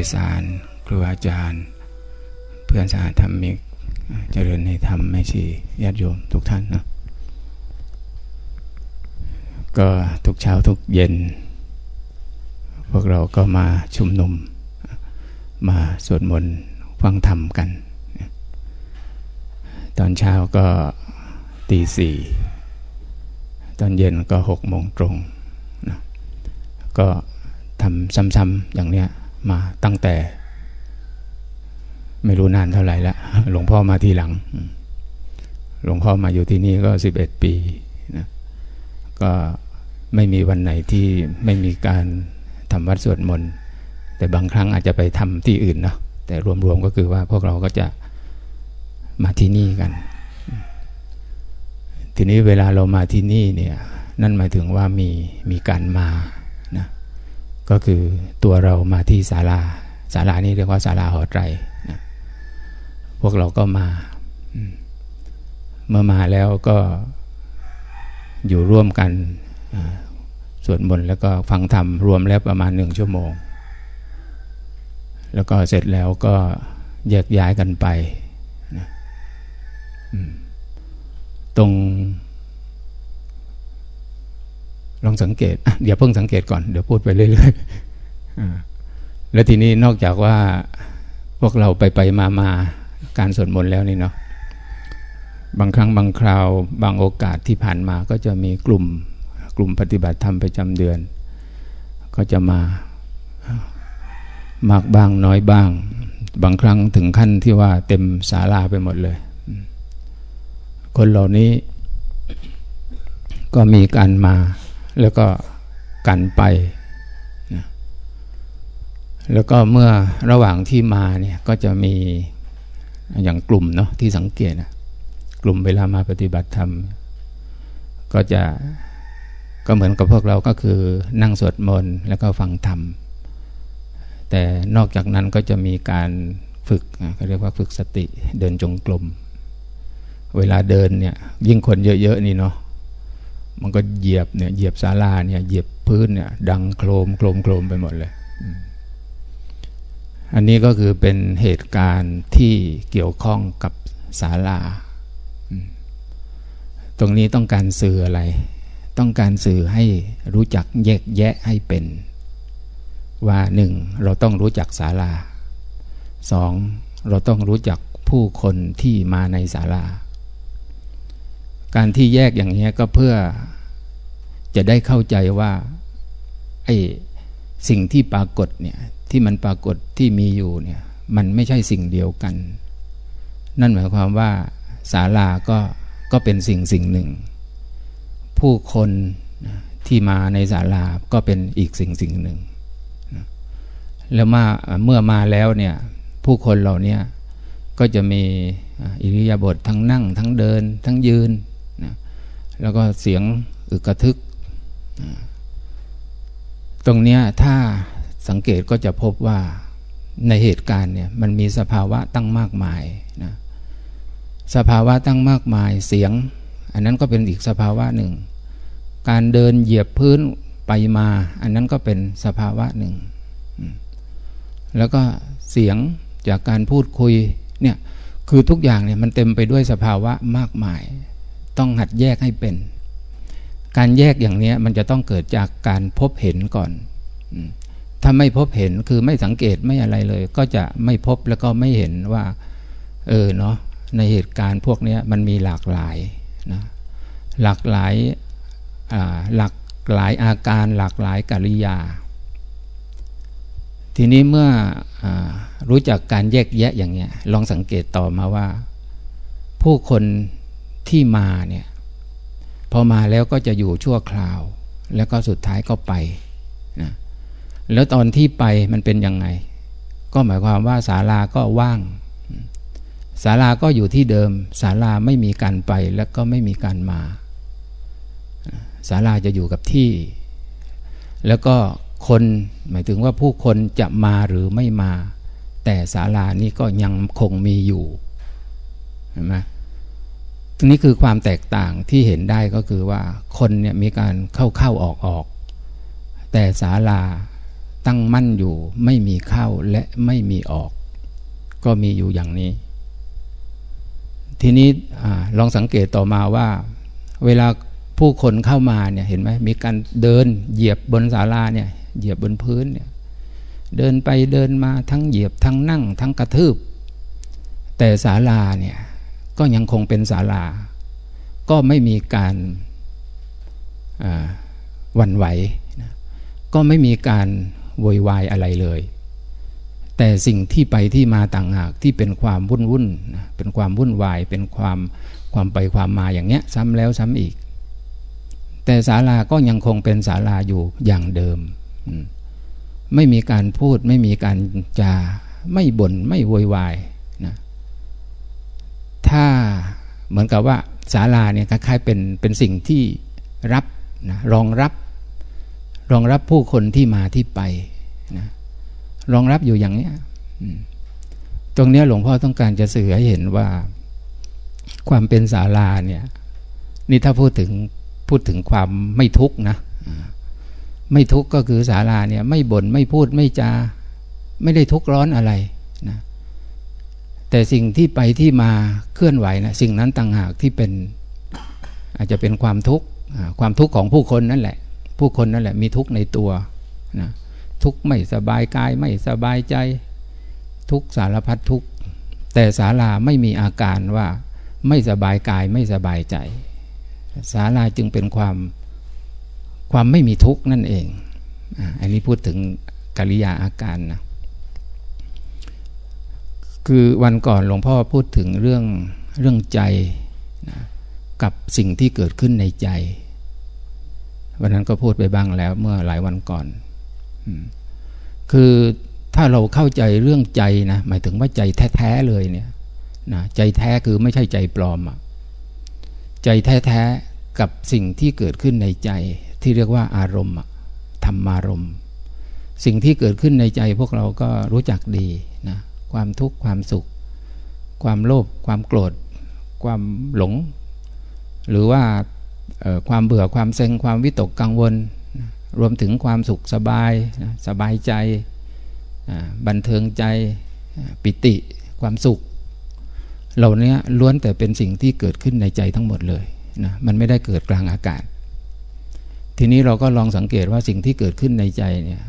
ระอาจารย์เบสาร ครูอาจารย์ เพื่อนสาธรรมิก เจริญในธรรมไม่ชีญาติโยมทุกท่านนะก็ทุกเช้าทุกเย็น พวกเราก็มาชุมนุม มาสวดมนต์ฟังธรรมกัน ตอนเช้าก็ตีสี่ตอนเย็นก็หกโมงตรงนะก็ทำซ้ำๆอย่างเนี้ย มาตั้งแต่ ไม่รู้นานเท่าไหร่แล้วหลวงพ่อมาทีหลัง หลวงพ่อมาอยู่ที่นี่ก็สิบเอ็ดปีนะก็ไม่มีวันไหนที่ไม่มีการทำวัดสวดมนต์แต่บางครั้งอาจจะไปทำที่อื่นเนาะแต่รวมๆก็คือว่าพวกเราก็จะมาที่นี่กัน ทีนี้เวลาเรามาที่นี่เนี่ยนั่นหมายถึงว่ามีมีการมา ก็คือตัวเรามาที่ศาลาศาลานี้เรียกว่าศาลาหอไตรนะพวกเราก็มา เมื่อมาแล้วก็อยู่ร่วมกันสวดมนต์แล้วก็ฟังธรรมรวมแล้วประมาณหนึ่งชั่วโมง แล้วก็เสร็จแล้วก็แยกย้ายกันไปนะตรง ลองสังเกตเดี๋ยวเพิ่งสังเกตก่อนเดี๋ยวพูดไปเรื่อยๆแล้วทีนี้นอกจากว่าพวกเราไปไปมามาการสวดมนต์แล้วนี่เนาะบางครั้งบางคราว บางโอกาสที่ผ่านมาก็จะมีกลุ่มกลุ่มปฏิบัติธรรมประจำเดือน ก็จะมามากบ้างน้อยบ้าง บางครั้งถึงขั้นที่ว่าเต็มศาลาไปหมดเลย คนเหล่านี้ก็มีการมา แล้วก็กันไปนะแล้วก็เมื่อระหว่างที่มาเนี่ยก็จะมีอย่างกลุ่มเนาะที่สังเกตนะกลุ่มเวลามาปฏิบัติธรรม ก็จะก็เหมือนกับพวกเราก็คือนั่งสวดมนต์แล้วก็ฟังธรรม แต่นอกจากนั้นก็จะมีการฝึกเขาเรียกว่าฝึกสติเดินจงกรมเวลาเดินเนี่ยยิ่งคนเยอะๆนี่เนาะ มันก็เหยียบเนี่ยเหยียบศาลาเนี่ยเหยียบพื้นเนี่ยดังโครมโครมโครมไปหมดเลย อันนี้ก็คือเป็นเหตุการณ์ที่เกี่ยวข้องกับศาลา ตรงนี้ต้องการสื่ออะไร ต้องการสื่อให้รู้จักแยกแยะให้เป็น ว่าหนึ่งเราต้องรู้จักศาลาสองเราต้องรู้จักผู้คนที่มาในศาลา การที่แยกอย่างนี้ก็เพื่อจะได้เข้าใจว่าไอ้สิ่งที่ปรากฏเนี่ยที่มันปรากฏที่มีอยู่เนี่ยมันไม่ใช่สิ่งเดียวกัน นั่นหมายความว่าศาลาก็ก็เป็นสิ่งสิ่งหนึ่ง ผู้คนที่มาในศาลาก็เป็นอีกสิ่งสิ่งหนึ่ง แล้วมาเมื่อมาแล้วเนี่ยผู้คนเหล่านี้ก็จะมีอิริยาบถททั้งนั่งทั้งเดิน ทั้งยืน แล้วก็เสียงอึกระทึก ตรงนี้ถ้าสังเกตก็จะพบว่าในเหตุการณ์เนี่ยมันมีสภาวะตั้งมากมายนะสภาวะตั้งมากมายเสียง อันนั้นก็เป็นอีกสภาวะหนึ่ง การเดินเหยียบพื้นไปมา อันนั้นก็เป็นสภาวะหนึ่ง แล้วก็เสียงจากการพูดคุยเนี่ยคือทุกอย่างเนี่ยมันเต็มไปด้วยสภาวะมากมาย ต้องหัดแยกให้เป็น การแยกอย่างนี้มันจะต้องเกิดจากการพบเห็นก่อน ถ้าไม่พบเห็นคือไม่สังเกตไม่อะไรเลย ก็จะไม่พบแล้วก็ไม่เห็นว่า เออเนาะในเหตุการณ์พวกนี้มันมีหลากหลายนะหลากหลายหลากหลายอาการหลากหลายกิริยา ทีนี้เมื่ออรู้จักการแยกแยะอย่างเงี้ยลองสังเกตต่อมาว่า ผู้คน ที่มาเนี่ยพอมาแล้วก็จะอยู่ชั่วคราว แล้วก็สุดท้ายก็ไปนะแล้วตอนที่ไปมันเป็นยังไง ก็หมายความว่าศาลาก็ว่างศาลาก็อยู่ที่เดิมศาลาไม่มีการไปแล้วก็ไม่มีการมาศาลาจะอยู่กับที่ แล้วก็คนหมายถึงว่าผู้คนจะมาหรือไม่มา แต่ศาลานี้ก็ยังคงมีอยู่เห็นไหม ตรงนี้คือความแตกต่างที่เห็นได้ก็คือว่าคนเนี่ยมีการเข้าเข้าออกออก แต่ศาลาตั้งมั่นอยู่ไม่มีเข้าและไม่มีออก ก็มีอยู่อย่างนี้ ทีนี้อลองสังเกตต่อมาว่า เวลาผู้คนเข้ามาเนี่ยเห็นไหมมีการเดินเหยียบบนศาลาเนี่ยเหยียบบนพื้นเนี่ยเดินไปเดินมาทั้งเหยียบทั้งนั่งทั้งกระทืบ แต่ศาลาเนี่ย ก็ยังคงเป็นศาลา ก็ไม่มีการวันไหวนะก็ไม่มีการโวยวายอะไรเลย แต่สิ่งที่ไปที่มาต่างหากที่เป็นความวุ่นวุ่นนะเป็นความวุ่นวาย เป็นความความไปความมาอย่างเนี้ย ซ้ำแล้วซ้ำอีก แต่ศาลาก็ยังคงเป็นศาลาอยู่อย่างเดิม ไม่มีการพูด ไม่มีการจา ไม่บน่นไม่โวยวายนะถ้า เหมือนกับว่าศาลาเนี่ยคล้ายๆเป็นเป็นสิ่งที่รับนะรองรับ รองรับผู้คนที่มาที่ไปนะรองรับอยู่อย่างเนี้ยตรงเนี้ยหลวงพ่อต้องการจะสื่อให้เห็นว่า ความเป็นศาลาเนี่ยนี่ถ้าพูดถึงพูดถึงความไม่ทุกข์นะไม่ทุกข์ก็คือศาลาเนี่ยไม่บน่นไม่พูดไม่จา ไม่ได้ทุกข์ร้อนอะไรนะ แต่สิ่งที่ไปที่มาเคลื่อนไหวนะสิ่งนั้นต่างหากที่เป็น อาจจะเป็นความทุกข์ความทุกข์ของผู้คนนั่นแหละ ผู้คนนั่นแหละมีทุกข์ในตัวนะทุกข์ไม่สบายกายไม่สบายใจ ทุกสารพัดทุกข์แต่ศาลาไม่มีอาการว่าไม่สบายกายไม่สบายใจศาลาจึงเป็นความความไม่มีทุกข์นั่นเองอันนี้พูดถึงกิริยาอาการนะ คือวันก่อนหลวงพ่อพูดถึงเรื่องเรื่องใจนะกับสิ่งที่เกิดขึ้นในใจ วันนั้นก็พูดไปบ้างแล้วเมื่อหลายวันก่อน คือถ้าเราเข้าใจเรื่องใจนะหมายถึงว่าใจแท้ๆเลยเนี่ยนะใจแท้คือไม่ใช่ใจปลอมอะใจแท้ๆกับสิ่งที่เกิดขึ้นในใจ ที่เรียกว่าอารมณ์ธรรมารมณ์ สิ่งที่เกิดขึ้นในใจพวกเราก็รู้จักดีนะ ความทุกข์ความสุข ความโลภความโกรธ ความหลง หรือว่าความเบื่อความเซ็งความวิตกกังวล รวมถึงความสุขสบายสบายใจบันเทิงใจปิติความสุข เหล่านี้ล้วนแต่เป็นสิ่งที่เกิดขึ้นในใจทั้งหมดเลยนะมันไม่ได้เกิดกลางอากาศ ทีนี้เราก็ลองสังเกตว่าสิ่งที่เกิดขึ้นในใจเนี่ย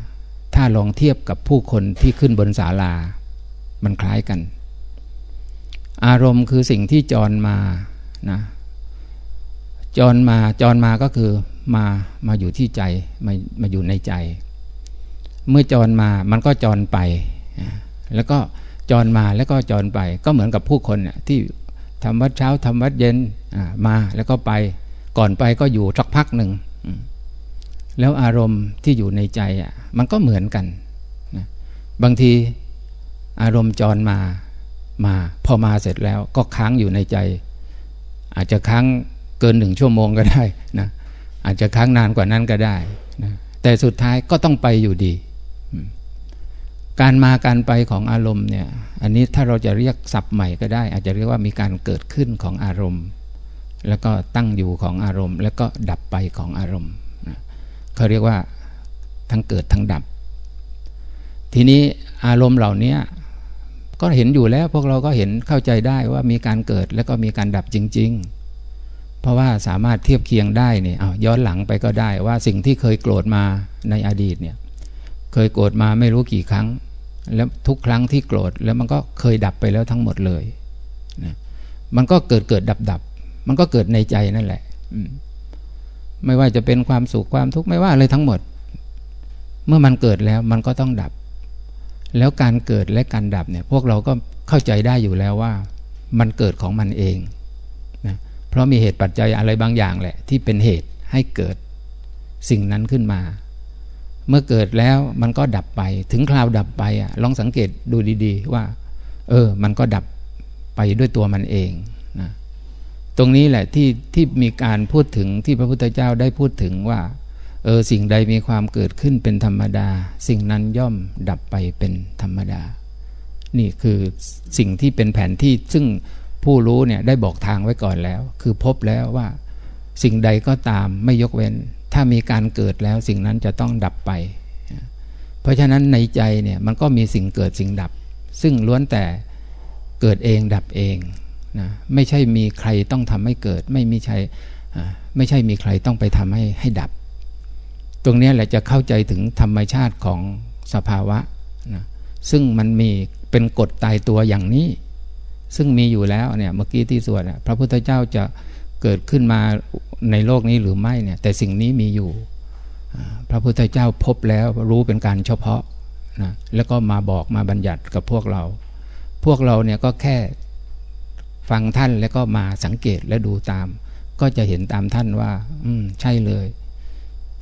ถ้าลองเทียบกับผู้คนที่ขึ้นบนศาลา มันคล้ายกัน อารมณ์คือสิ่งที่จรมานะจรมาจรมาก็คือมามาอยู่ที่ใจมามาอยู่ในใจ เมื่อจรมามันก็จรไป แล้วก็จรมาแล้วก็จรไป ก็เหมือนกับผู้คนเนี่ยที่ทำวัดเช้าทำวัดเย็นมาแล้วก็ไปก่อนไปก็อยู่สักพักหนึ่งแล้วอารมณ์ที่อยู่ในใจอะมันก็เหมือนกันนะบางที อารมณ์จรมามา พอมาเสร็จแล้วก็ค้างอยู่ในใจ อาจจะค้างเกินหนึ่งชั่วโมงก็ได้นะอาจจะค้างนานกว่านั้นก็ได้นะแต่สุดท้ายก็ต้องไปอยู่ดี การมาการไปของอารมณ์เนี่ยอันนี้ถ้าเราจะเรียกศัพท์ใหม่ก็ได้ อาจจะเรียกว่ามีการเกิดขึ้นของอารมณ์ แล้วก็ตั้งอยู่ของอารมณ์ แล้วก็ดับไปของอารมณ์เขาเรียกว่าทั้งเกิดทั้งดับ ทีนี้อารมณ์เหล่านี้ ก็เห็นอยู่แล้วพวกเราก็เห็นเข้าใจได้ว่ามีการเกิดแล้วก็มีการดับจริง ๆ เพราะว่าสามารถเทียบเคียงได้เนี่ยเอาย้อนหลังไปก็ได้ว่าสิ่งที่เคยโกรธมาในอดีตเนี่ยเคยโกรธมาไม่รู้กี่ครั้ง แล้วทุกครั้งที่โกรธแล้วมันก็เคยดับไปแล้วทั้งหมดเลยนะมันก็เกิดเกิดดับดับ มันก็เกิดในใจนั่นแหละไม่ว่าจะเป็นความสุขความทุกข์ไม่ว่าอะไรทั้งหมด เมื่อมันเกิดแล้วมันก็ต้องดับ แล้วการเกิดและการดับเนี่ยพวกเราก็เข้าใจได้อยู่แล้วว่า มันเกิดของมันเองนะเพราะมีเหตุปัจจัยอะไรบางอย่างแหละ ที่เป็นเหตุให้เกิดสิ่งนั้นขึ้นมา เมื่อเกิดแล้วมันก็ดับไปถึงคราวดับไปอะลองสังเกตดูดีๆว่า เออ มันก็ดับไปด้วยตัวมันเองนะตรงนี้แหละที่ที่มีการพูดถึงที่พระพุทธเจ้าได้พูดถึงว่า เออสิ่งใดมีความเกิดขึ้นเป็นธรรมดา สิ่งนั้นย่อมดับไปเป็นธรรมดา นี่คือสิ่งที่เป็นแผนที่ซึ่งผู้รู้เนี่ยได้บอกทางไว้ก่อนแล้ว คือพบแล้วว่า สิ่งใดก็ตามไม่ยกเว้น ถ้ามีการเกิดแล้วสิ่งนั้นจะต้องดับไป เพราะฉะนั้นในใจเนี่ยมันก็มีสิ่งเกิดสิ่งดับ ซึ่งล้วนแต่เกิดเองดับเองนะไม่ใช่มีใครต้องทำให้เกิด ไม่มีใช่ไม่ใช่มีใครต้องไปทำให้ให้ดับ ตรงนี้แหละจะเข้าใจถึงธรรมชาติของสภาวะนะซึ่งมันมีเป็นกฎตายตัวอย่างนี้ ซึ่งมีอยู่แล้วเนี่ยเมื่อกี้ที่สวดพระพุทธเจ้าจะเกิดขึ้นมาในโลกนี้หรือไม่เนี่ยแต่สิ่งนี้มีอยู่ พระพุทธเจ้าพบแล้วรู้เป็นการเฉพาะนะแล้วก็มาบอกมาบัญญัติกับพวกเรา พวกเราเนี่ยก็แค่ฟังท่านแล้วก็มาสังเกตและดูตาม ก็จะเห็นตามท่านว่า อืมใช่เลย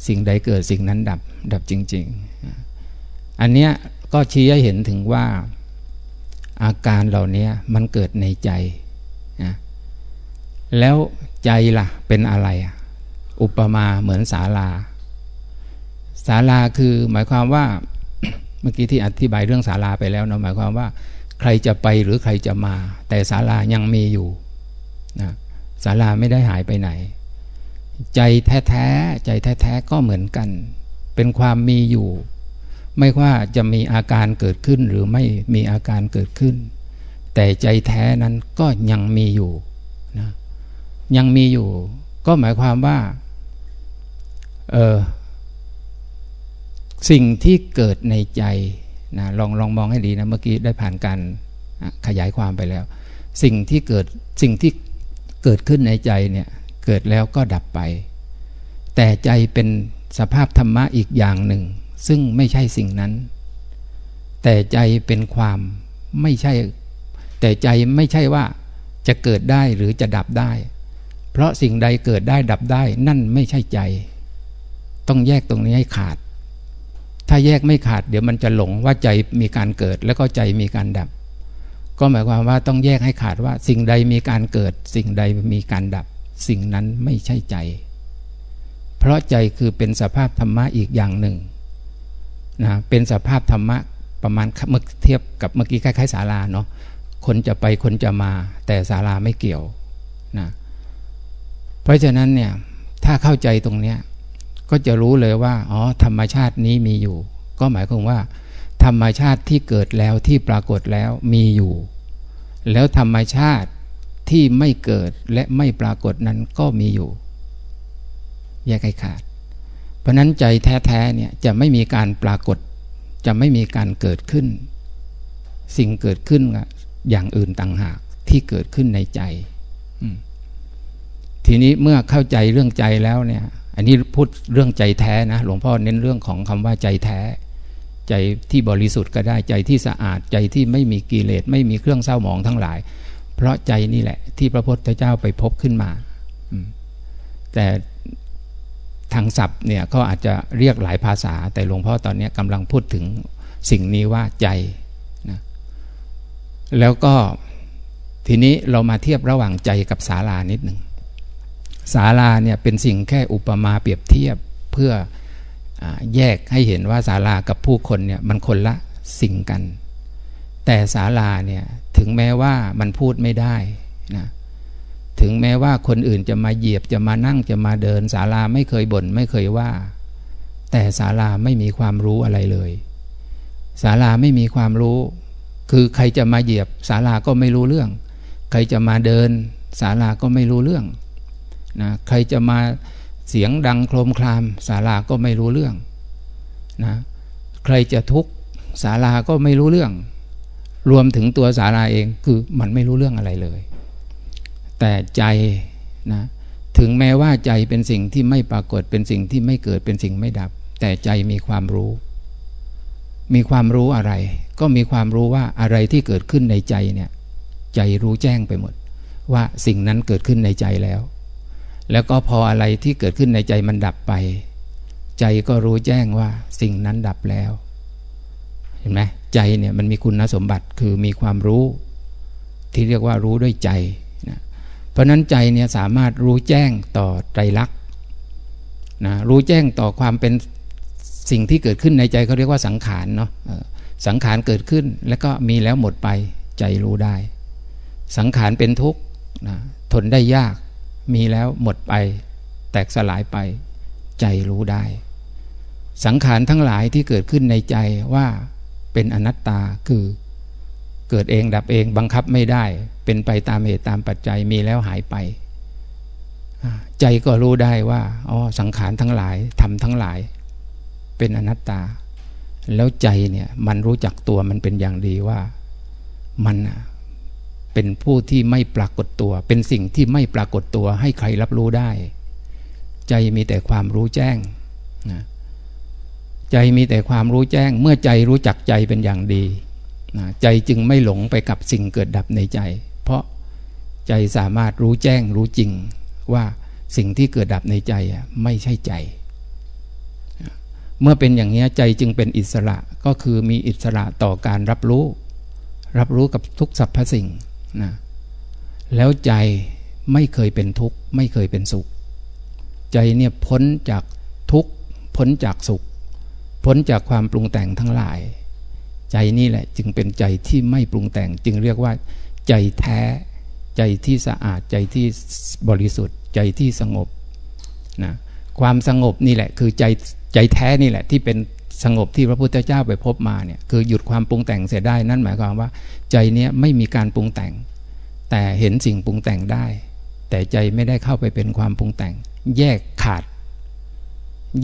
สิ่งใดเกิดสิ่งนั้นดับดับจริง ๆ อันเนี้ยก็ชี้ให้เห็นถึงว่าอาการเหล่านี้มันเกิดในใจนะแล้วใจละ่ะเป็นอะไร อุปมาเหมือนศาลาศาลาคือหมายความว่าเมื่อกี้ที่อธิบายเรื่องศาลาไปแล้วเนาะหมายความว่า ใครจะไปหรือใครจะมา แต่ศาลายังมีอยู่นะศาลาไม่ได้หายไปไหน ใจแท้ๆใจแท้ๆก็เหมือนกัน เป็นความมีอยู่ ไม่ว่าจะมีอาการเกิดขึ้นหรือไม่มีอาการเกิดขึ้น แต่ใจแท้นั้นก็ยังมีอยู่นะยังมีอยู่ ก็หมายความว่าเออสิ่งที่เกิดในใจนะลองลองมองให้ดีนะเมื่อกี้ได้ผ่านการขยายความไปแล้ว สิ่งที่เกิดสิ่งที่เกิดขึ้นในใจเนี่ย กิดแล้วก็ดับไป แต่ใจเป็นสภาพธรรมะอีกอย่างหนึ่ง ซึ่งไม่ใช่สิ่งนั้น แต่ใจเป็นความไม่ใช่ แต่ใจไม่ใช่ว่าจะเกิดได้หรือจะดับได้ เพราะสิ่งใดเกิดได้ดับได้ นั่นไม่ใช่ใจ ต้องแยกตรงนี้ให้ขาด ถ้าแยกไม่ขาด เดี๋ยวมันจะหลงว่าใจมีการเกิดแล้วก็ใจมีการดับ ก็หมายความว่าต้องแยกให้ขาดว่า สิ่งใดมีการเกิด สิ่งใดมีการดับ สิ่งนั้นไม่ใช่ใจ เพราะใจคือเป็นสภาพธรรมะอีกอย่างหนึ่งนะเป็นสภาพธรรมะประมาณเมื่อเทียบกับเมื่อกี้คล้ายๆศาลาเนาะคนจะไปคนจะมา แต่ศาลาไม่เกี่ยวนะเพราะฉะนั้นเนี่ยถ้าเข้าใจตรงเนี้ยก็จะรู้เลยว่าอ๋อธรรมชาตินี้มีอยู่ ก็หมายความว่า ธรรมชาติที่เกิดแล้วที่ปรากฏแล้วมีอยู่ แล้วธรรมชาติ ที่ไม่เกิดและไม่ปรากฏนั้นก็มีอยู่ แยกให้ขาด เพราะนั้นใจแท้ๆเนี่ยจะไม่มีการปรากฏ จะไม่มีการเกิดขึ้น สิ่งเกิดขึ้นอย่างอื่นต่างหากที่เกิดขึ้นในใจ ทีนี้เมื่อเข้าใจเรื่องใจแล้วเนี่ย อันนี้พูดเรื่องใจแท้นะ หลวงพ่อเน้นเรื่องของคำว่าใจแท้ ใจที่บริสุทธิ์ก็ได้ใจที่สะอาดใจที่ไม่มีกิเลสไม่มีเครื่องเศร้าหมองทั้งหลาย เพราะใจนี่แหละ ที่พระพุทธเจ้าไปพบขึ้นมาแต่ทางศัพท์เนี่ยก็อาจจะเรียกหลายภาษา แต่หลวงพ่อตอนนี้กำลังพูดถึงสิ่งนี้ว่าใจนะแล้วก็ทีนี้เรามาเทียบระหว่างใจกับศาลานิดหนึ่งศาลาเนี่ยเป็นสิ่งแค่อุปมาเปรียบเทียบเพื่ออแยกให้เห็นว่าศาลากับผู้คนเนี่ยมันคนละสิ่งกัน แต่ศาลาเนี่ย ถึงแม้ว่ามันพูดไม่ได้นะถึงแม้ว่าคนอื่นจะมาเหยียบจะมานั่งจะมาเดินศาลาไม่เคยบน่นไม่เคยว่า แต่ศาลาไม่มีความรู้อะไรเลยศาลาไม่มีความรู้ คือใครจะมาเหยียบศาลาก็ไม่รู้เรื่อง ใครจะมาเดินศาลาก็ไม่รู้เรื่องนะใครจะมาเสียงดังโครมครามศาลาก็ไม่รู้เรื่องนะใครจะทุกข์ศาลาก็ไม่รู้เรื่อง รวมถึงตัวศาลาเองคือมันไม่รู้เรื่องอะไรเลย แต่ใจนะถึงแม้ว่าใจเป็นสิ่งที่ไม่ปรากฏเป็นสิ่งที่ไม่เกิดเป็นสิ่งไม่ดับ แต่ใจมีความรู้ มีความรู้อะไร ก็มีความรู้ว่าอะไรที่เกิดขึ้นในใจเนี่ยใจรู้แจ้งไปหมด ว่าสิ่งนั้นเกิดขึ้นในใจแล้ว แล้วก็พออะไรที่เกิดขึ้นในใจมันดับไป ใจก็รู้แจ้งว่าสิ่งนั้นดับแล้ว เห็นไหม ใจเนี่ยมันมีคุณสมบัติคือมีความรู้ ที่เรียกว่ารู้ด้วยใจนะเพราะนั้นใจเนี่ยสามารถรู้แจ้งต่อใจรักนะรู้แจ้งต่อความเป็นสิ่งที่เกิดขึ้นในใจเขาเรียกว่าสังขารเนาะสังขารเกิดขึ้นแล้วก็มีแล้วหมดไปใจรู้ได้ สังขารเป็นทุกข์นะทนได้ยาก มีแล้วหมดไป แตกสลายไป ใจรู้ได้ สังขารทั้งหลายที่เกิดขึ้นในใจว่า เป็นอนัตตาคือเกิดเองดับเองบังคับไม่ได้ เป็นไปตามเหตุตามปัจจัยมีแล้วหายไป ใจก็รู้ได้ว่าอ๋อสังขารทั้งหลายทำทั้งหลาย เป็นอนัตตา แล้วใจเนี่ยมันรู้จักตัวมันเป็นอย่างดีว่ามันเป็นผู้ที่ไม่ปรากฏตัว เป็นสิ่งที่ไม่ปรากฏตัวให้ใครรับรู้ได้ ใจมีแต่ความรู้แจ้งนะ ใจมีแต่ความรู้แจ้ง เมื่อใจรู้จักใจเป็นอย่างดีนะใจจึงไม่หลงไปกับสิ่งเกิดดับในใจ เพราะใจสามารถรู้แจ้งรู้จริงว่าสิ่งที่เกิดดับในใจไม่ใช่ใจ เมื่อเป็นอย่างนี้ใจจึงเป็นอิสระก็คือมีอิสระต่อการรับรู้ รับรู้กับทุกสรรพสิ่งนะแล้วใจไม่เคยเป็นทุกข์ ไม่เคยเป็นสุข ใจเนี่ยพ้นจากทุกข์ พ้นจากสุข พ้นจากความปรุงแต่งทั้งหลาย ใจนี่แหละจึงเป็นใจที่ไม่ปรุงแต่ง จึงเรียกว่า ใจแท้ ใจที่สะอาดใจที่บริสุทธิ์ ใจที่สงบนะความสงบนี่แหละ คือใจใจแท้นี่แหละที่เป็นสงบที่พระพุทธเจ้าไปพบมาเนี่ยคือหยุดความปรุงแต่งเสียได้นั่นหมายความว่า ใจเนี้ยไม่มีการปรุงแต่ง แต่เห็นสิ่งปรุงแต่งได้ แต่ใจไม่ได้เข้าไปเป็นความปรุงแต่ง แยกขาด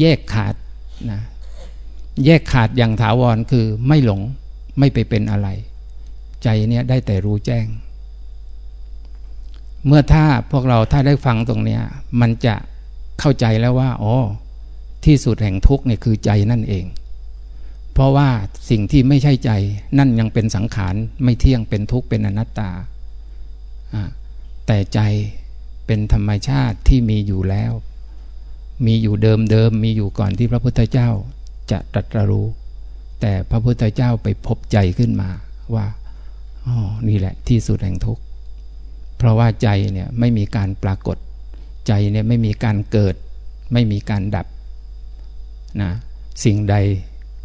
แยกขาดนะ แยกขาดอย่างถาวรคือไม่หลงไม่ไปเป็นอะไร ใจเนี้ยได้แต่รู้แจ้ง เมื่อถ้าพวกเราถ้าได้ฟังตรงเนี้ยมันจะเข้าใจแล้วว่าอ๋อที่สุดแห่งทุกเนี่ยคือใจนั่นเอง เพราะว่าสิ่งที่ไม่ใช่ใจนั่นยังเป็นสังขารไม่เที่ยงเป็นทุกข์เป็นอนัตตา แต่ใจเป็นธรรมชาติที่มีอยู่แล้ว มีอยู่เดิมเดิมมีอยู่ก่อนที่พระพุทธเจ้า จะตรัสรู้ แต่พระพุทธเจ้าไปพบใจขึ้นมาว่าอ๋อนี่แหละที่สุดแห่งทุกข์เพราะว่าใจเนี่ยไม่มีการปรากฏ ใจเนี่ยไม่มีการเกิด ไม่มีการดับนะสิ่งใด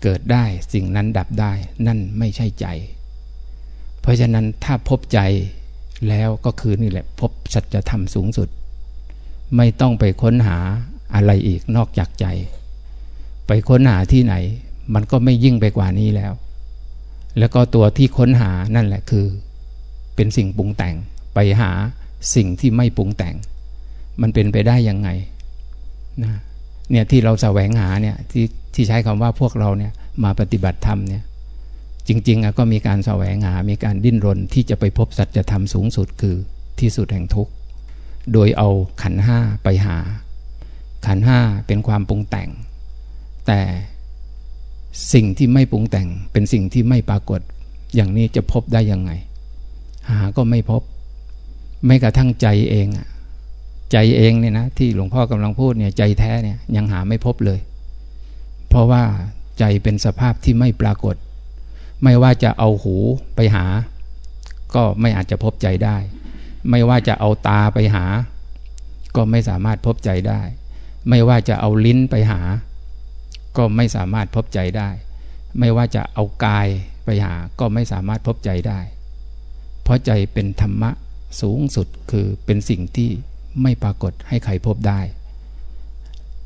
เกิดได้สิ่งนั้นดับได้นั่นไม่ใช่ใจ เพราะฉะนั้นถ้าพบใจแล้วก็คือนี่แหละพบสัจธรรมสูงสุด ไม่ต้องไปค้นหาอะไรอีกนอกจากใจ ไปค้นหาที่ไหน มันก็ไม่ยิ่งไปกว่านี้แล้ว แล้วก็ตัวที่ค้นหานั่นแหละคือ เป็นสิ่งปรุงแต่งไปหาสิ่งที่ไม่ปรุงแต่ง มันเป็นไปได้ยังไงนะเนี่ยที่เราแสวงหาเนี่ยที่ที่ใช้คำว่าพวกเราเนี่ยมาปฏิบัติธรรมเนี่ยจริงๆก็มีการแสวงหา มีการดิ้นรนที่จะไปพบสัจธรรมสูงสุดคือที่สุดแห่งทุกข์ โดยเอาขันห้าไปหา ขันห้าเป็นความปรุงแต่ง แต่สิ่งที่ไม่ปรุงแต่งเป็นสิ่งที่ไม่ปรากฏ อย่างนี้จะพบได้ยังไง หาก็ไม่พบ ไม่กระทั่งใจเองอะใจเองเนี่ยนะที่หลวงพ่อกำลังพูดเนี่ยใจแท้เนี่ยยังหาไม่พบเลย เพราะว่าใจเป็นสภาพที่ไม่ปรากฏ ไม่ว่าจะเอาหูไปหา ก็ไม่อาจจะพบใจได้ ไม่ว่าจะเอาตาไปหา ก็ไม่สามารถพบใจได้ ไม่ว่าจะเอาลิ้นไปหา ก็ไม่สามารถพบใจได้ ไม่ว่าจะเอากายไปหาก็ไม่สามารถพบใจได้ เพราะใจเป็นธรรมะสูงสุดคือเป็นสิ่งที่ไม่ปรากฏให้ใครพบได้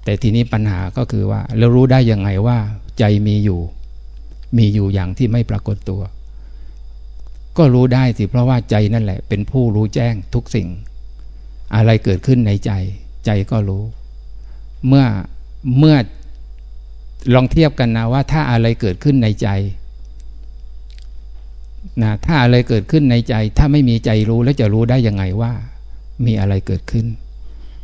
แต่ทีนี้ปัญหาก็คือว่าเรารู้ได้ยังไงว่า ใจมีอยู่ มีอยู่อย่างที่ไม่ปรากฏตัว ก็รู้ได้สิเพราะว่าใจนั่นแหละ เป็นผู้รู้แจ้งทุกสิ่ง อะไรเกิดขึ้นในใจ ใจก็รู้ เมื่อเมื่อ ลองเทียบกันนะว่าถ้าอะไรเกิดขึ้นในใจนะถ้าอะไรเกิดขึ้นในใจ ถ้าไม่มีใจรู้แล้วจะรู้ได้ยังไงว่า มีอะไรเกิดขึ้น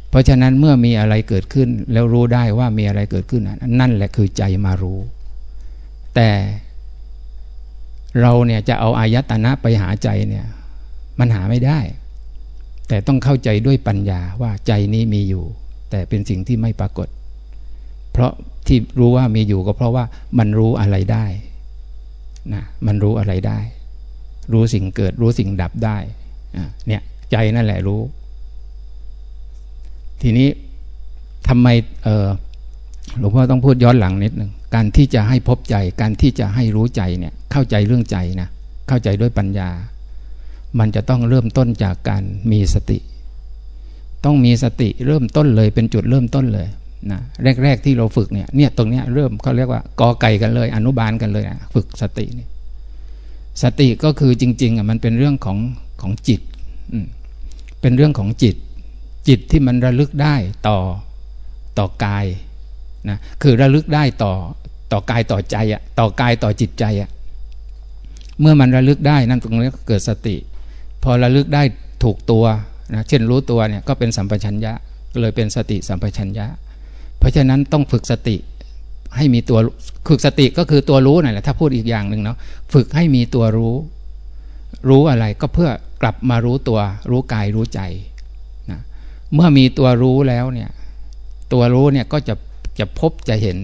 เพราะฉะนั้นเมื่อมีอะไรเกิดขึ้น แล้วรู้ได้ว่ามีอะไรเกิดขึ้น นั่นแหละคือใจมารู้ แต่เราเนี่ยจะเอาอายตนะไปหาใจเนี่ย มันหาไม่ได้ แต่ต้องเข้าใจด้วยปัญญาว่าใจนี้มีอยู่ แต่เป็นสิ่งที่ไม่ปรากฏ เพราะ ที่รู้ว่ามีอยู่ก็เพราะว่ามันรู้อะไรได้นะมันรู้อะไรได้ รู้สิ่งเกิดรู้สิ่งดับได้เนี่ยใจนั่นแหละรู้ ทีนี้ทำไมหลวงพ่อต้องพูดย้อนหลังนิดหนึ่งการที่จะให้พบใจ การที่จะให้รู้ใจเนี่ยเข้าใจเรื่องใจนะเข้าใจด้วยปัญญา มันจะต้องเริ่มต้นจากการมีสติ ต้องมีสติเริ่มต้นเลยเป็นจุดเริ่มต้นเลย นะแรก ๆ ที่เราฝึกเนี่ยเนี่ยตรงเนี้ยเริ่มเขาเรียกว่ากอไก่กันเลย อนุบาลกันเลยนะฝึกสติเนี่ยสติก็คือจริงๆอะมันเป็นเรื่องของของจิตเป็นเรื่องของจิต จิตที่มันระลึกได้ต่อต่อกายนะคือระลึกได้ต่อต่อกายต่อใจอะต่อกายต่อจิตใจอะเมื่อมันระลึกได้นั่นตรงนี้ก็เกิดสติ พอระลึกได้ถูกตัวนะเช่นรู้ตัวเนี่ยก็เป็นสัมปชัญญะเลยเป็นสติสัมปชัญญะ เพราะฉะนั้นต้องฝึกสติให้มีตัวฝึกสติก็คือตัวรู้นั่นแหละถ้าพูดอีกอย่างหนึ่งเนาะฝึกให้มีตัวรู้ รู้อะไรก็เพื่อกลับมารู้ตัว รู้กายรู้ใจนะเมื่อมีตัวรู้แล้วเนี่ยตัวรู้เนี่ยก็จะจะพบจะเห็น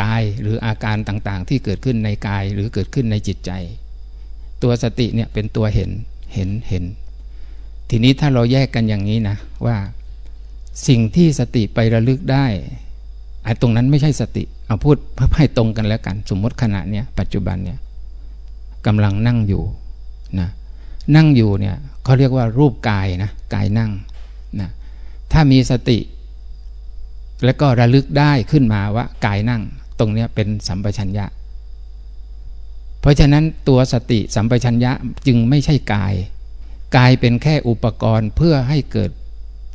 กายหรืออาการต่างๆ ที่เกิดขึ้นในกายหรือเกิดขึ้นในจิตใจ ตัวสติเนี่ยเป็นตัวเห็นเห็นเห็น ทีนี้ถ้าเราแยกกันอย่างนี้นะว่า สิ่งที่สติไประลึกได้ ไอ้ตรงนั้นไม่ใช่สติ เอาพูดพให้ตรงกันแล้วกัน สมมติขณะเนี้ยปัจจุบันเนี่ยกำลังนั่งอยู่นะนั่งอยู่เนี่ยเขาเรียกว่ารูปกายนะกายนั่งนะถ้ามีสติ แล้วก็ระลึกได้ขึ้นมาว่ากายนั่ง ตรงนี้เป็นสัมปชัญญะ เพราะฉะนั้นตัวสติสัมปชัญญะจึงไม่ใช่กาย กายเป็นแค่อุปกรณ์เพื่อให้เกิด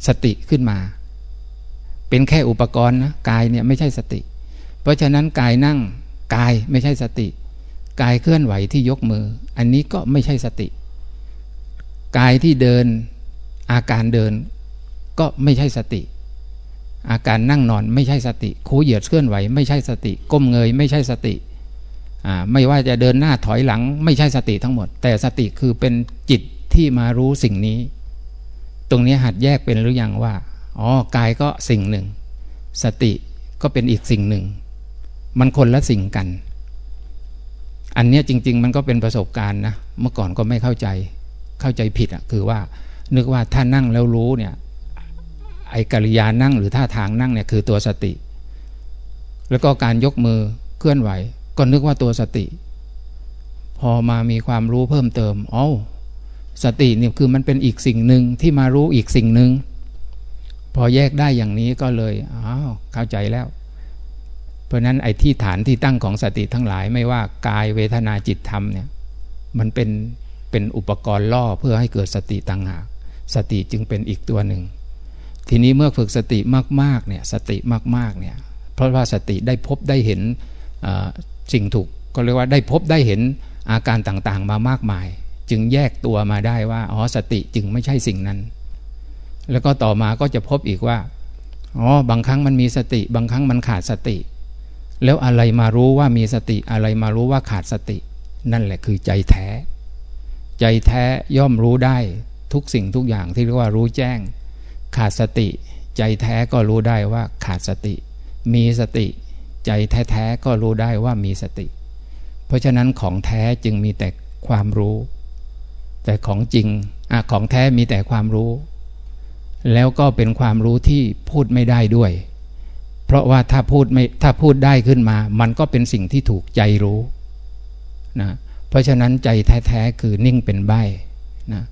สติขึ้นมา เป็นแค่อุปกรณ์นะกายเนี่ยไม่ใช่สติ เพราะฉะนั้นกายนั่งกายไม่ใช่สติ กายเคลื่อนไหวที่ยกมือ อันนี้ก็ไม่ใช่สติ กายที่เดินอาการเดินก็ไม่ใช่สติ อาการนั่งนอนไม่ใช่สติคูเหยียดเคลื่อนไหว ไม่ใช่สติ ก้มเงยไม่ใช่สติไม่ว่าจะเดินหน้าถอยหลัง ไม่ใช่สติทั้งหมด แต่สติคือเป็นจิตที่มารู้สิ่งนี้ ตรงนี้หัดแยกเป็นหรือยังว่า อ๋อกายก็สิ่งหนึ่ง สติก็เป็นอีกสิ่งหนึ่ง มันคนละสิ่งกัน อันนี้จริง ๆ มันก็เป็นประสบการณ์นะเมื่อก่อนก็ไม่เข้าใจเข้าใจผิดอะคือว่า นึกว่าถ้านั่งแล้วรู้เนี่ยไอ้กิริยานั่งหรือท่าทางนั่งเนี่ยคือตัวสติ แล้วก็การยกมือเคลื่อนไหว ก็นึกว่าตัวสติ พอมามีความรู้เพิ่มเติมอ๋อสติเนี่ยคือมันเป็นอีกสิ่งหนึ่งที่มารู้อีกสิ่งหนึ่ง พอแยกได้อย่างนี้ก็เลยอ้าวเข้าใจแล้ว เพราะนั้นไอ้ที่ฐานที่ตั้งของสติทั้งหลายไม่ว่ากายเวทนาจิตธรรมเนี่ยมันเป็นเป็นอุปกรณ์ล่อเพื่อให้เกิดสติต่างหาก สติจึงเป็นอีกตัวหนึ่ง ทีนี้เมื่อฝึกสติมากๆเนี่ยสติมากๆเนี่ยเพราะว่าสติได้พบได้เห็นสิ่งถูกก็เรียกว่าได้พบได้เห็นอาการต่างๆมามากมาย จึงแยกตัวมาได้ว่าอ๋อสติจึงไม่ใช่สิ่งนั้น แล้วก็ต่อมาก็จะพบอีกว่าอ๋อบางครั้งมันมีสติ บางครั้งมันขาดสติ แล้วอะไรมารู้ว่ามีสติอะไรมารู้ว่าขาดสติ นั่นแหละคือใจแท้ ใจแท้ย่อมรู้ได้ทุกสิ่งทุกอย่างที่เรียกว่ารู้แจ้ง ขาดสติ ใจแท้ก็รู้ได้ว่าขาดสติ มีสติ ใจแท้ๆก็รู้ได้ว่ามีสติ เพราะฉะนั้นของแท้จึงมีแต่ความรู้ แต่ของจริงอของแท้มีแต่ความรู้ แล้วก็เป็นความรู้ที่พูดไม่ได้ด้วย เพราะว่าถ้าพูดไม่ถ้าพูดได้ขึ้นมา มันก็เป็นสิ่งที่ถูกใจรู้นะเพราะฉะนั้นใจแท้ๆคือนิ่งเป็นใบนะ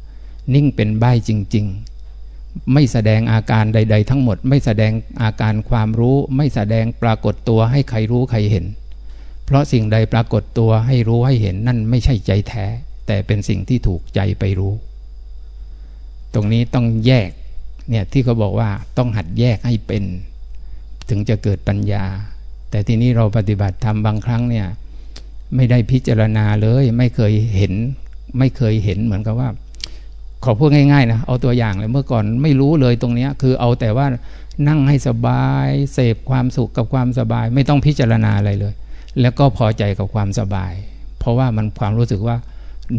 นิ่งเป็นใบจริง ๆ ไม่แสดงอาการใด ๆ ทั้งหมด ไม่แสดงอาการความรู้ ไม่แสดงปรากฏตัวให้ใครรู้ใครเห็น เพราะสิ่งใดปรากฏตัวให้รู้ให้เห็นนั่นไม่ใช่ใจแท้ แต่เป็นสิ่งที่ถูกใจไปรู้ ตรงนี้ต้องแยก เนี่ยที่เขาบอกว่าต้องหัดแยกให้เป็น ถึงจะเกิดปัญญา แต่ทีนี้เราปฏิบัติทำบางครั้งเนี่ยไม่ได้พิจารณาเลย ไม่เคยเห็น ไม่เคยเห็นเหมือนกับว่า ขอพูดง่ายๆนะเอาตัวอย่างเลยเมื่อก่อนไม่รู้เลยตรงนี้คือเอาแต่ว่านั่งให้สบาย เสพความสุขกับความสบาย ไม่ต้องพิจารณาอะไรเลย แล้วก็พอใจกับความสบาย เพราะว่ามันความรู้สึกว่า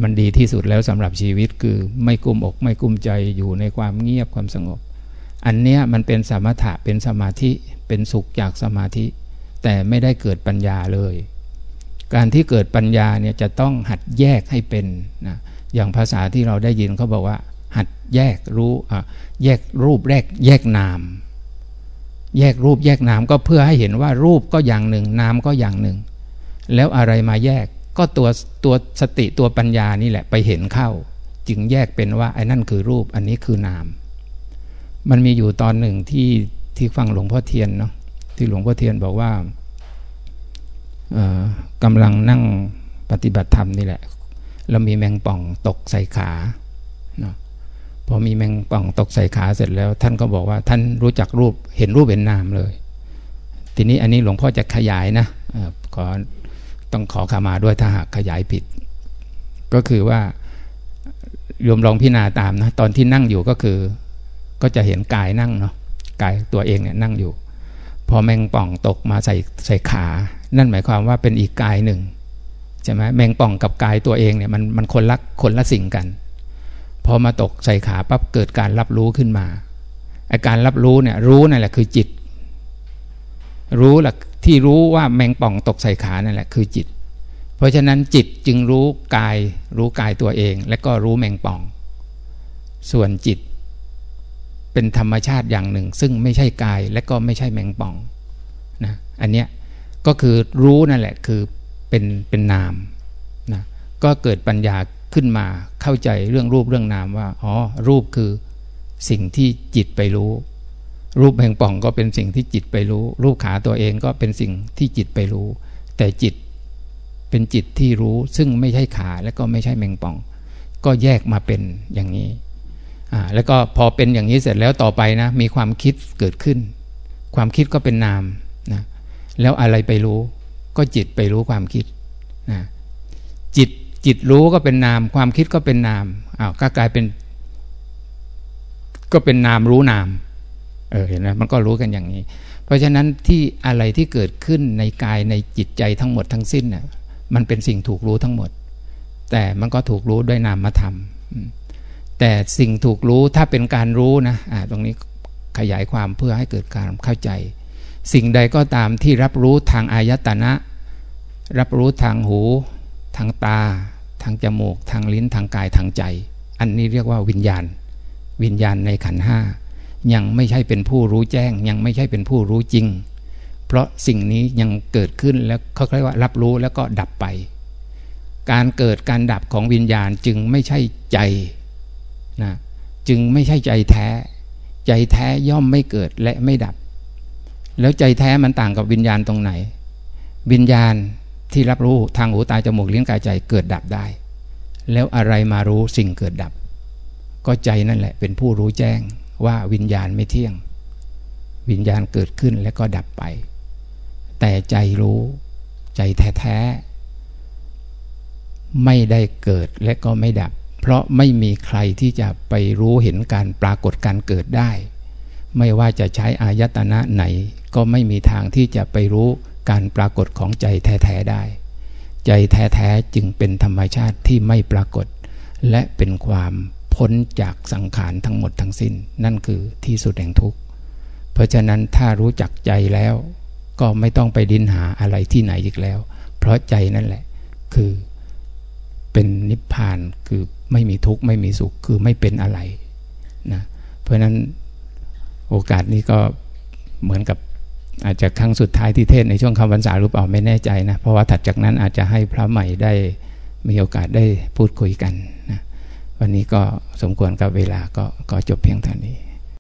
มันดีที่สุดแล้วสำหรับชีวิตคือไม่กุ้มอกไม่กุ้มใจอยู่ในความเงียบความสงบ อันเนี้ยมันเป็นสมถะเป็นสมาธิเป็นสุขจากสมาธิ แต่ไม่ได้เกิดปัญญาเลย การที่เกิดปัญญาเนี่ยจะต้องหัดแยกให้เป็นนะอย่างภาษาที่เราได้ยินเขาบอกว่า หัดแยกรู้อะแยกรูปแรกแยกนาม แยกรูปแยกนามก็เพื่อให้เห็นว่ารูปก็อย่างหนึ่ง นามก็อย่างหนึ่ง แล้วอะไรมาแยก ก็ตัวตัวสติตัวปัญญานี่แหละไปเห็นเข้า จึงแยกเป็นว่าไอ้นั่นคือรูปอันนี้คือนาม มันมีอยู่ตอนหนึ่งที่ที่ฟังหลวงพ่อเทียนเนาะที่หลวงพ่อเทียนบอกว่ากำลังนั่งปฏิบัติธรรมนี่แหละ แล้วมีแมงป่องตกใส่ขาเนาะพอมีแมงป่องตกใส่ขาเสร็จแล้ว ท่านก็บอกว่าท่านรู้จักรูปเห็นรูปเห็นนามเลย ทีนี้อันนี้หลวงพ่อจะขยายนะขอ ต้องขอขามาด้วยถ้าหากขยายผิด ก็คือว่ายมลองพิจารณาตามนะตอนที่นั่งอยู่ก็คือ ก็จะเห็นกายนั่งเนาะกายตัวเองเนี่ยนั่งอยู่ พอแมงป่องตกมาใส่ใส่ขา นั่นหมายความว่าเป็นอีกกายหนึ่งใช่ไหมแมงป่องกับกายตัวเองเนี่ยมันมันคนละคนละสิ่งกันพอมาตกใส่ขาปั๊บเกิดการรับรู้ขึ้นมาอาการรับรู้เนี่ยรู้นั่นแหละคือจิต รู้แหละ ที่รู้ว่าแมงป่องตกใส่ขานั่นแหละคือจิต เพราะฉะนั้นจิตจึงรู้กายรู้กายตัวเอง และก็รู้แมงป่อง ส่วนจิต เป็นธรรมชาติอย่างหนึ่ง ซึ่งไม่ใช่กายและก็ไม่ใช่แมงป่องนะอันเนี้ยก็คือรู้นั่นแหละคือเป็นเป็นนามนะก็เกิดปัญญาขึ้นมาเข้าใจเรื่องรูปเรื่องนามว่าอ๋อรูปคือสิ่งที่จิตไปรู้ รูปแห่งป่องก็เป็นสิ่งที่จิตไปรู้ รูปขาตัวเองก็เป็นสิ่งที่จิตไปรู้ แต่จิตเป็นจิตที่รู้ซึ่งไม่ใช่ขาและก็ไม่ใช่แมงป่อง ก็แยกมาเป็นอย่างนี้อ่าแล้วก็พอเป็นอย่างนี้เสร็จแล้วต่อไปนะ มีความคิดเกิดขึ้น ความคิดก็เป็นนามนะแล้วอะไรไปรู้ ก็จิตไปรู้ความคิดนะจิตจิตรู้ก็เป็นนาม ความคิดก็เป็นนามอ้าวก็กลายเป็น ก็เป็นนามรู้นาม เออเห็นไหมมันก็รู้กันอย่างนี้ เพราะฉะนั้นที่อะไรที่เกิดขึ้นในกายในจิตใจทั้งหมดทั้งสิ้นน่ะมันเป็นสิ่งถูกรู้ทั้งหมด แต่มันก็ถูกรู้ด้วยนามธรรม แต่สิ่งถูกรู้ถ้าเป็นการรู้นะอ่าตรงนี้ขยายความเพื่อให้เกิดการเข้าใจ สิ่งใดก็ตามที่รับรู้ทางอายตนะ รับรู้ทางหู ทางตา ทางจมูก ทางลิ้นทางกายทางใจ อันนี้เรียกว่าวิญญาณ วิญญาณในขันห้า ยังไม่ใช่เป็นผู้รู้แจ้ง ยังไม่ใช่เป็นผู้รู้จริง เพราะสิ่งนี้ยังเกิดขึ้นแล้วเขาเรียกว่ารับรู้แล้วก็ดับไป การเกิดการดับของวิญญาณจึงไม่ใช่ใจนะจึงไม่ใช่ใจแท้ ใจแท้ย่อมไม่เกิดและไม่ดับ แล้วใจแท้มันต่างกับวิญญาณตรงไหน วิญญาณที่รับรู้ทางหูตาจมูกลิ้นกายใจเกิดดับได้ แล้วอะไรมารู้สิ่งเกิดดับ ก็ใจนั่นแหละเป็นผู้รู้แจ้ง ว่าวิญญาณไม่เที่ยง วิญญาณเกิดขึ้นแล้วก็ดับไป แต่ใจรู้ใจแท้ๆไม่ได้เกิดและก็ไม่ดับ เพราะไม่มีใครที่จะไปรู้เห็นการปรากฏการเกิดได้ ไม่ว่าจะใช้อายตนะไหน ก็ไม่มีทางที่จะไปรู้การปรากฏของใจแท้ๆได้ ใจแท้ๆจึงเป็นธรรมชาติที่ไม่ปรากฏ และเป็นความ พ้นจากสังขารทั้งหมดทั้งสิ้น นั่นคือที่สุดแห่งทุกข์ เพราะฉะนั้นถ้ารู้จักใจแล้ว ก็ไม่ต้องไปดิ้นหาอะไรที่ไหนอีกแล้ว เพราะใจนั่นแหละ คือเป็นนิพพานคือไม่มีทุกข์ไม่มีสุขคือไม่เป็นอะไรนะเพราะนั้นโอกาสนี้ก็เหมือนกับอาจจะครั้งสุดท้ายที่เทศในช่วงคำพรรษาหรือเปล่าไม่แน่ใจนะ เพราะว่าถัดจากนั้นอาจจะให้พระใหม่ได้มีโอกาสได้พูดคุยกันนะ วันนี้ก็สมควรกับเวลาก็ก็จบเพียงเท่านี้